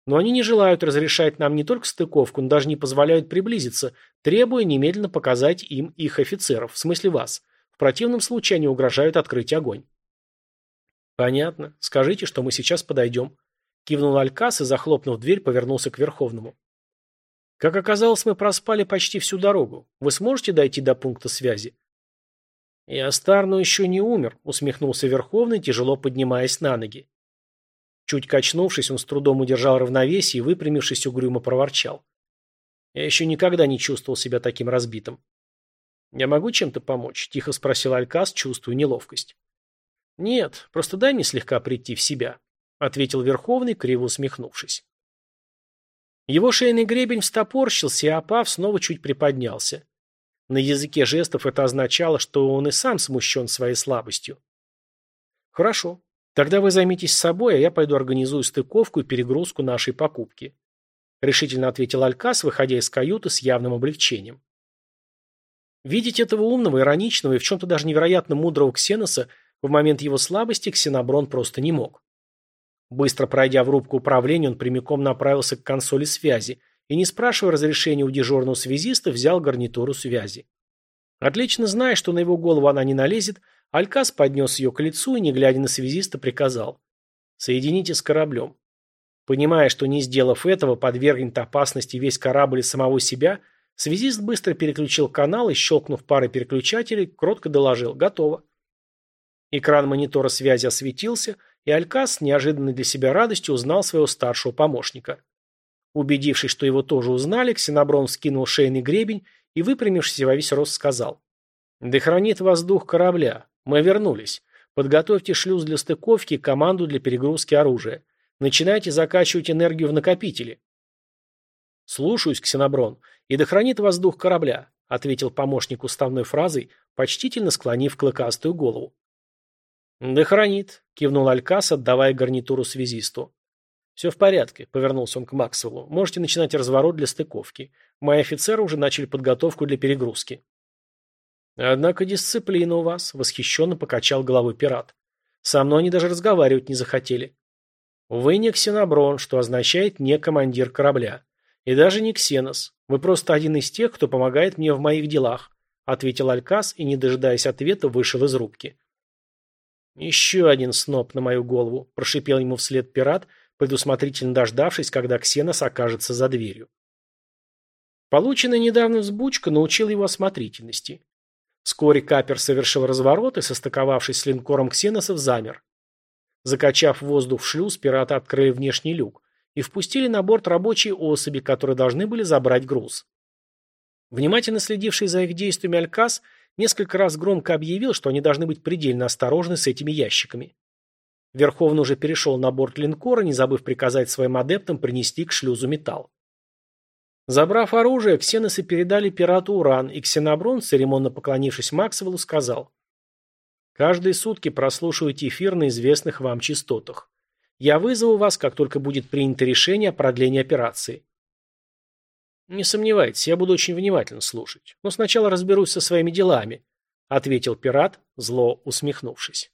Но они не желают разрешать нам не только стыковку, но даже не позволяют приблизиться, требуя немедленно показать им их офицеров, в смысле вас. В противном случае они угрожают открыть огонь. Понятно. Скажите, что мы сейчас подойдем. Кивнул Алькас и, захлопнув дверь, повернулся к Верховному. Как оказалось, мы проспали почти всю дорогу. Вы сможете дойти до пункта связи? «И Астарну еще не умер», — усмехнулся Верховный, тяжело поднимаясь на ноги. Чуть качнувшись, он с трудом удержал равновесие и, выпрямившись, угрюмо проворчал. «Я еще никогда не чувствовал себя таким разбитым». «Я могу чем-то помочь?» – тихо спросил Алькас, чувствуя неловкость. «Нет, просто дай мне слегка прийти в себя», – ответил Верховный, криво усмехнувшись. Его шейный гребень встопорщился, и опав снова чуть приподнялся. На языке жестов это означало, что он и сам смущен своей слабостью. «Хорошо. Тогда вы займитесь собой, а я пойду организую стыковку и перегрузку нашей покупки. Решительно ответил Алькас, выходя из каюты с явным облегчением. Видеть этого умного, ироничного и в чем-то даже невероятно мудрого Ксеноса в момент его слабости Ксеноброн просто не мог. Быстро пройдя в рубку управления, он прямиком направился к консоли связи и, не спрашивая разрешения у дежурного связиста, взял гарнитуру связи. Отлично зная, что на его голову она не налезет, Алькас поднес ее к лицу и, не глядя на связиста, приказал «Соедините с кораблем». Понимая, что не сделав этого, подвергнет опасности весь корабль и самого себя, связист быстро переключил канал и, щелкнув парой переключателей, кротко доложил «Готово». Экран монитора связи осветился, и Алькас с неожиданной для себя радостью узнал своего старшего помощника. Убедившись, что его тоже узнали, Ксеноброн скинул шейный гребень и, выпрямившись во весь рост, сказал. «Да хранит вас корабля. Мы вернулись. Подготовьте шлюз для стыковки и команду для перегрузки оружия. Начинайте закачивать энергию в накопители». «Слушаюсь, Ксеноброн, и да вас дух корабля», ответил помощник уставной фразой, почтительно склонив клыкастую голову. «Да хранит», — кивнул Алькас, отдавая гарнитуру связисту. «Все в порядке», — повернулся он к Максвеллу. «Можете начинать разворот для стыковки. Мои офицеры уже начали подготовку для перегрузки». «Однако дисциплина у вас», — восхищенно покачал головой пират. «Со мной они даже разговаривать не захотели». «Вы не ксеноброн, что означает не командир корабля. И даже не ксенос. Вы просто один из тех, кто помогает мне в моих делах», — ответил Алькас и, не дожидаясь ответа, вышел из рубки. «Еще один сноп на мою голову», – прошипел ему вслед пират, предусмотрительно дождавшись, когда Ксенос окажется за дверью. Полученная недавно взбучка научила его осмотрительности. Вскоре капер совершил разворот и, состыковавшись с линкором Ксеносов, замер. Закачав воздух в шлюз, пираты открыли внешний люк и впустили на борт рабочие особи, которые должны были забрать груз. Внимательно следивший за их действиями Алькас – несколько раз громко объявил, что они должны быть предельно осторожны с этими ящиками. Верховный уже перешел на борт линкора, не забыв приказать своим адептам принести к шлюзу металл. Забрав оружие, ксеносы передали пирату уран, и ксеноброн, церемонно поклонившись Максвеллу, сказал «Каждые сутки прослушивайте эфир на известных вам частотах. Я вызову вас, как только будет принято решение о продлении операции. «Не сомневайтесь, я буду очень внимательно слушать. Но сначала разберусь со своими делами», — ответил пират, зло усмехнувшись.